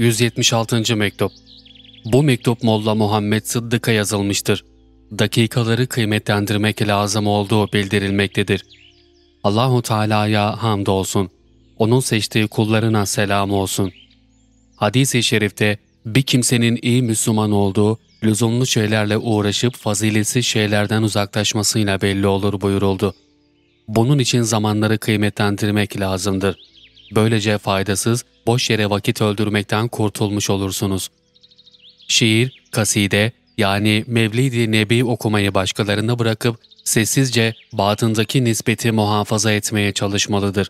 176. Mektup Bu mektup Molla Muhammed Sıddık'a yazılmıştır. Dakikaları kıymetlendirmek lazım olduğu bildirilmektedir. Allahu Teala'ya hamdolsun. Onun seçtiği kullarına selam olsun. Hadis-i şerifte bir kimsenin iyi Müslüman olduğu, lüzumlu şeylerle uğraşıp faziletsiz şeylerden uzaklaşmasıyla belli olur buyuruldu. Bunun için zamanları kıymetlendirmek lazımdır. Böylece faydasız, boş yere vakit öldürmekten kurtulmuş olursunuz. Şiir, kaside yani Mevlid-i Nebi okumayı başkalarına bırakıp sessizce batındaki nispeti muhafaza etmeye çalışmalıdır.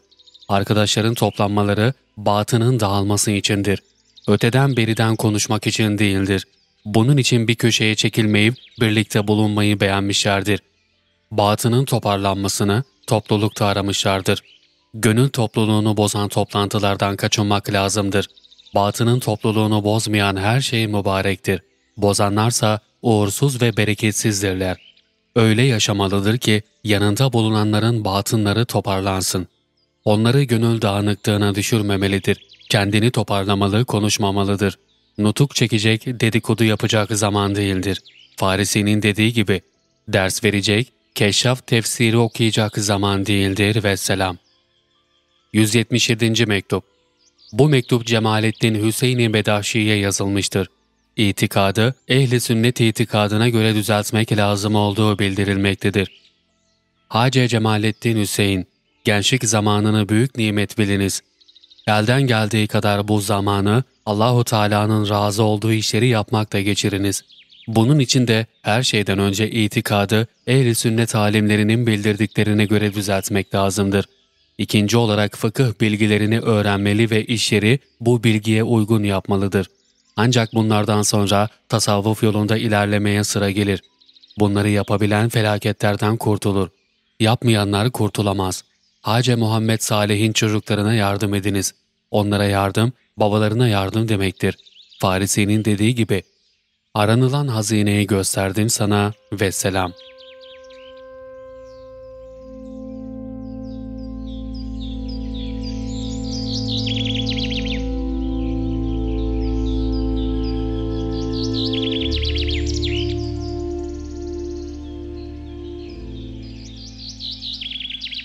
Arkadaşların toplanmaları batının dağılması içindir. Öteden beriden konuşmak için değildir. Bunun için bir köşeye çekilmeyip birlikte bulunmayı beğenmişlerdir. Batının toparlanmasını toplulukta aramışlardır. Gönül topluluğunu bozan toplantılardan kaçınmak lazımdır. Batının topluluğunu bozmayan her şey mübarektir. Bozanlarsa uğursuz ve bereketsizdirler. Öyle yaşamalıdır ki yanında bulunanların batınları toparlansın. Onları gönül dağınıklığına düşürmemelidir. Kendini toparlamalı, konuşmamalıdır. Nutuk çekecek, dedikodu yapacak zaman değildir. Farisi'nin dediği gibi, ders verecek, keşaf tefsiri okuyacak zaman değildir ve selam. 177. Mektup Bu mektup Cemalettin Hüseyin-i Bedaşi'ye yazılmıştır. İtikadı, ehli sünnet itikadına göre düzeltmek lazım olduğu bildirilmektedir. Hace Cemalettin Hüseyin, gençlik zamanını büyük nimet biliniz. Elden geldiği kadar bu zamanı Allahu Teala'nın razı olduğu işleri yapmakta geçiriniz. Bunun için de her şeyden önce itikadı ehli sünnet alimlerinin bildirdiklerine göre düzeltmek lazımdır. İkinci olarak fıkıh bilgilerini öğrenmeli ve işleri bu bilgiye uygun yapmalıdır. Ancak bunlardan sonra tasavvuf yolunda ilerlemeye sıra gelir. Bunları yapabilen felaketlerden kurtulur. Yapmayanlar kurtulamaz. Hace Muhammed Salih'in çocuklarına yardım ediniz. Onlara yardım, babalarına yardım demektir. Farisi'nin dediği gibi, aranılan hazineyi gösterdim sana ve selam.''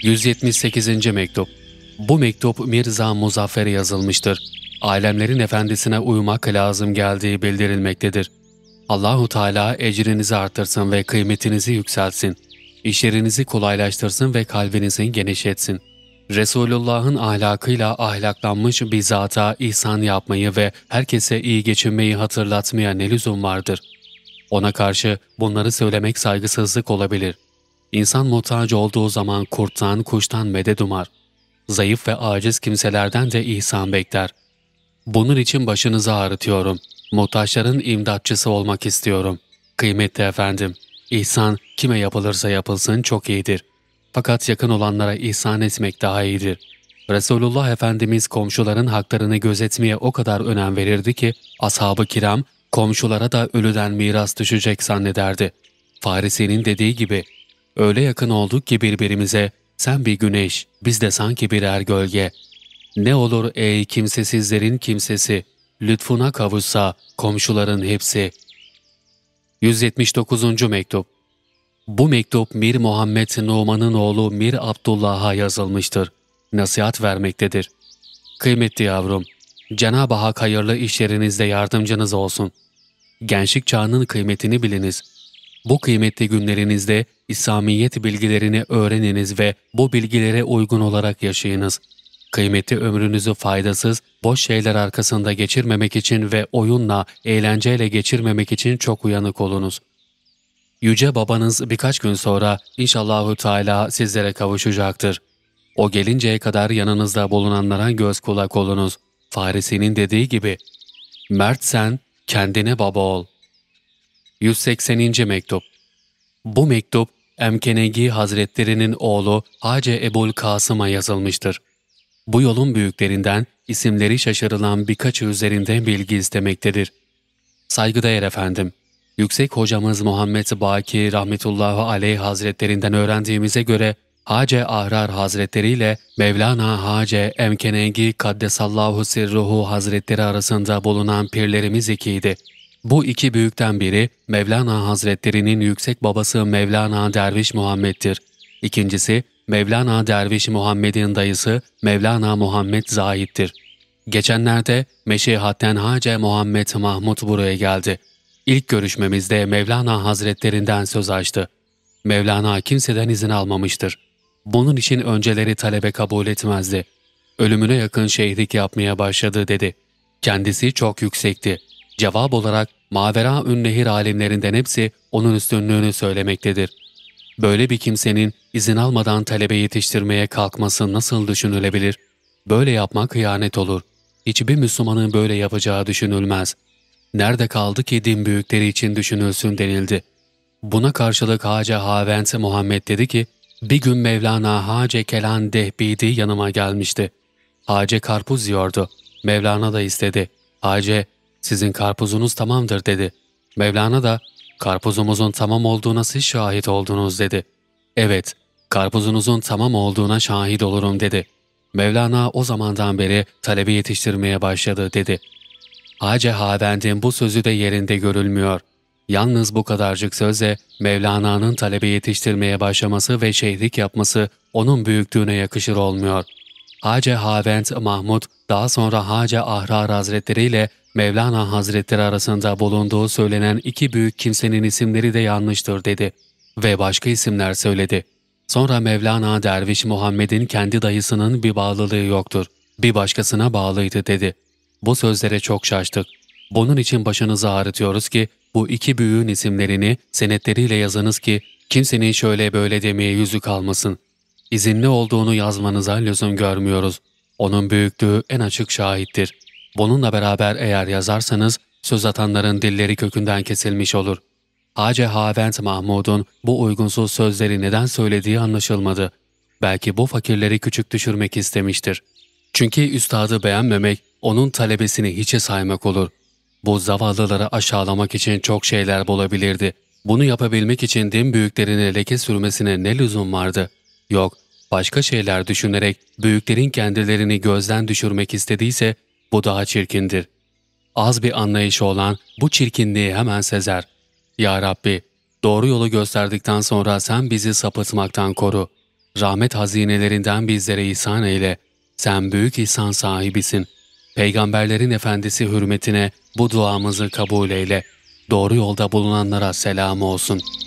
178. Mektup Bu mektup Mirza Muzaffer'e yazılmıştır. Alemlerin efendisine uymak lazım geldiği bildirilmektedir. Allahu Teala ecrinizi artırsın ve kıymetinizi yükseltsin. İşlerinizi kolaylaştırsın ve kalbinizi genişletsin. Resulullah'ın ahlakıyla ahlaklanmış bir zata ihsan yapmayı ve herkese iyi geçinmeyi hatırlatmaya ne lüzum vardır? Ona karşı bunları söylemek saygısızlık olabilir. İnsan muhtaç olduğu zaman kurttan, kuştan medet umar. Zayıf ve aciz kimselerden de ihsan bekler. Bunun için başınızı ağrıtıyorum. Muhtaçların imdatçısı olmak istiyorum. Kıymetli efendim, ihsan kime yapılırsa yapılsın çok iyidir. Fakat yakın olanlara ihsan etmek daha iyidir. Resulullah Efendimiz komşuların haklarını gözetmeye o kadar önem verirdi ki, ashab-ı kiram komşulara da ölüden miras düşecek zannederdi. Farisi'nin dediği gibi, Öyle yakın olduk ki birbirimize, sen bir güneş, biz de sanki birer gölge. Ne olur ey kimsesizlerin kimsesi, lütfuna kavuşsa komşuların hepsi. 179. Mektup Bu mektup Mir Muhammed Numan'ın oğlu Mir Abdullah'a yazılmıştır. Nasihat vermektedir. Kıymetli yavrum, Cenab-ı Hak hayırlı işlerinizde yardımcınız olsun. Gençlik çağının kıymetini biliniz.'' Bu kıymetli günlerinizde İslamiyet bilgilerini öğreniniz ve bu bilgilere uygun olarak yaşayınız. Kıymetli ömrünüzü faydasız, boş şeyler arkasında geçirmemek için ve oyunla, eğlenceyle geçirmemek için çok uyanık olunuz. Yüce babanız birkaç gün sonra inşallahü teala sizlere kavuşacaktır. O gelinceye kadar yanınızda bulunanlara göz kulak olunuz. Farisi'nin dediği gibi, Mert sen kendine baba ol.'' 180. Mektup Bu mektup Emkenegi Hazretlerinin oğlu Hace Ebul Kasım'a yazılmıştır. Bu yolun büyüklerinden isimleri şaşırılan birkaç üzerinde bilgi istemektedir. Saygıdeğer efendim, Yüksek hocamız Muhammed Baki rahmetullahi aleyh hazretlerinden öğrendiğimize göre Hace Ahrar Hazretleri ile Mevlana Hace Emkenengi Kaddesallahu Sirruhu Hazretleri arasında bulunan pirlerimiz ikiydi. Bu iki büyükten biri Mevlana Hazretleri'nin yüksek babası Mevlana Derviş Muhammed'dir. İkincisi Mevlana Derviş Muhammed'in dayısı Mevlana Muhammed Zahid'dir. Geçenlerde Meşihatten Hace Muhammed Mahmud buraya geldi. İlk görüşmemizde Mevlana Hazretlerinden söz açtı. Mevlana kimseden izin almamıştır. Bunun için önceleri talebe kabul etmezdi. Ölümüne yakın şehitlik yapmaya başladı dedi. Kendisi çok yüksekti. Cevap olarak Mavera Ünnehir alimlerinden hepsi onun üstünlüğünü söylemektedir. Böyle bir kimsenin izin almadan talebe yetiştirmeye kalkması nasıl düşünülebilir? Böyle yapmak hıyanet olur. Hiçbir Müslümanın böyle yapacağı düşünülmez. Nerede kaldı ki din büyükleri için düşünülsün denildi. Buna karşılık Hacı Havent Muhammed dedi ki, bir gün Mevlana Hace Kelan Dehbidi yanıma gelmişti. Hace karpuz yiyordu. Mevlana da istedi. Hace, sizin karpuzunuz tamamdır dedi. Mevlana da, karpuzumuzun tamam olduğuna siz şahit oldunuz dedi. Evet, karpuzunuzun tamam olduğuna şahit olurum dedi. Mevlana o zamandan beri talebi yetiştirmeye başladı dedi. Hace Havend'in bu sözü de yerinde görülmüyor. Yalnız bu kadarcık sözle Mevlana'nın talebe yetiştirmeye başlaması ve şeyhlik yapması onun büyüklüğüne yakışır olmuyor. Hace Havent Mahmud daha sonra Hace Ahrar Hazretleri ile Mevlana Hazretleri arasında bulunduğu söylenen iki büyük kimsenin isimleri de yanlıştır dedi ve başka isimler söyledi. Sonra Mevlana Derviş Muhammed'in kendi dayısının bir bağlılığı yoktur, bir başkasına bağlıydı dedi. Bu sözlere çok şaştık. Bunun için başınızı ağrıtıyoruz ki bu iki büyüğün isimlerini senetleriyle yazınız ki kimsenin şöyle böyle demeye yüzü kalmasın. İzinli olduğunu yazmanıza lüzum görmüyoruz. Onun büyüklüğü en açık şahittir. Bununla beraber eğer yazarsanız söz atanların dilleri kökünden kesilmiş olur. Hace Havent Mahmud'un bu uygunsuz sözleri neden söylediği anlaşılmadı. Belki bu fakirleri küçük düşürmek istemiştir. Çünkü üstadı beğenmemek, onun talebesini hiçe saymak olur. Bu zavallıları aşağılamak için çok şeyler bulabilirdi. Bunu yapabilmek için din büyüklerine leke sürmesine ne lüzum vardı? Yok, başka şeyler düşünerek büyüklerin kendilerini gözden düşürmek istediyse bu daha çirkindir. Az bir anlayışı olan bu çirkinliği hemen sezer. Ya Rabbi, doğru yolu gösterdikten sonra sen bizi sapıtmaktan koru. Rahmet hazinelerinden bizlere ihsan eyle. Sen büyük ihsan sahibisin. Peygamberlerin efendisi hürmetine bu duamızı kabul eyle. Doğru yolda bulunanlara selam olsun.''